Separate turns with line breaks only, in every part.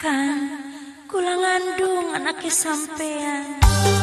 kan kula ngandung anaknya sampean.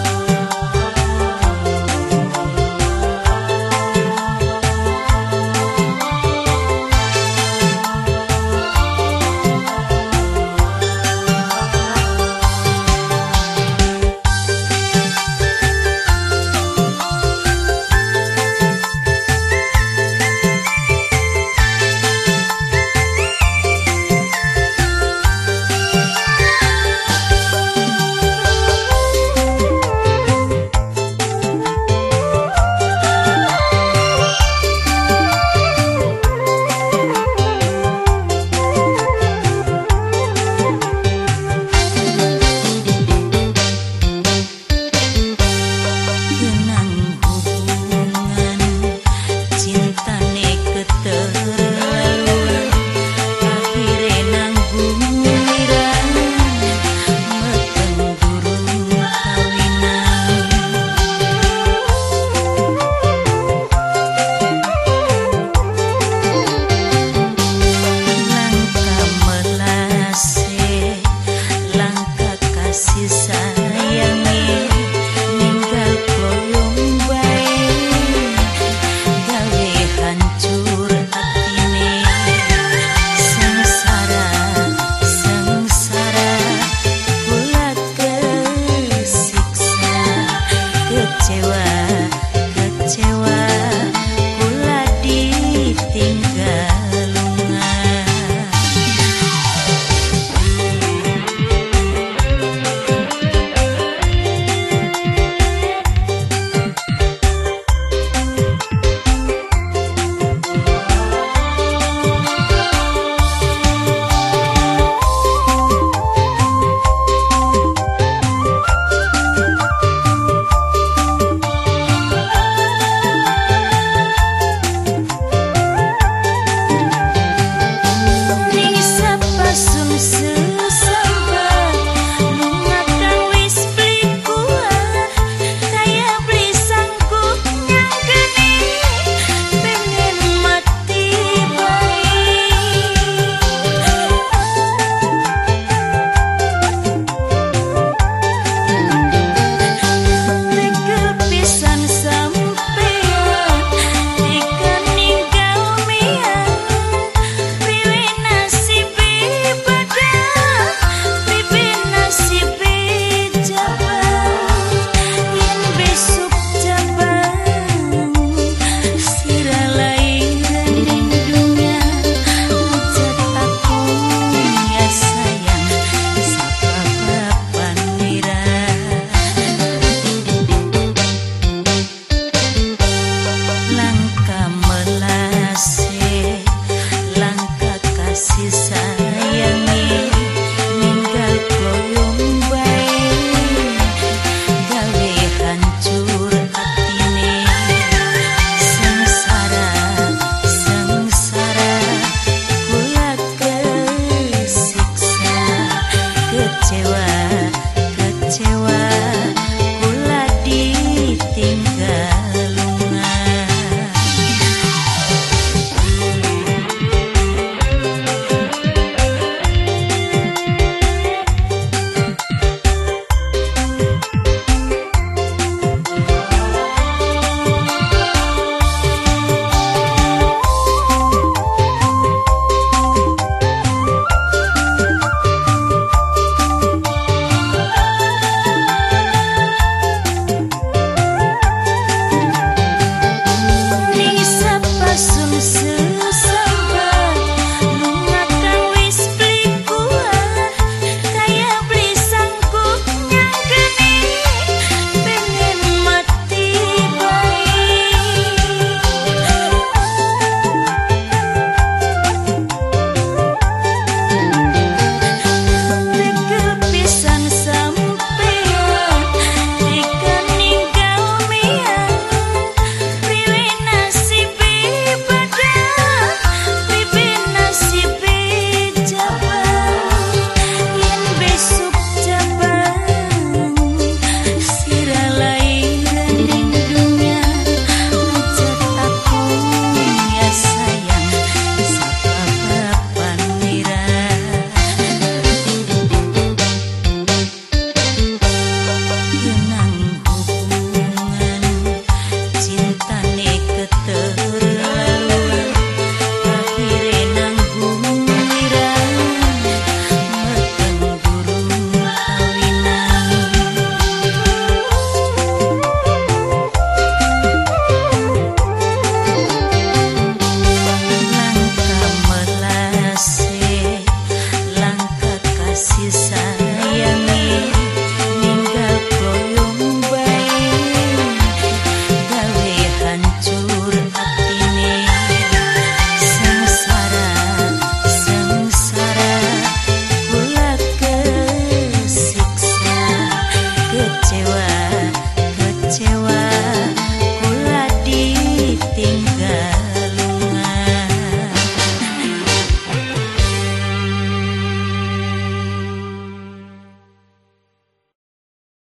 在。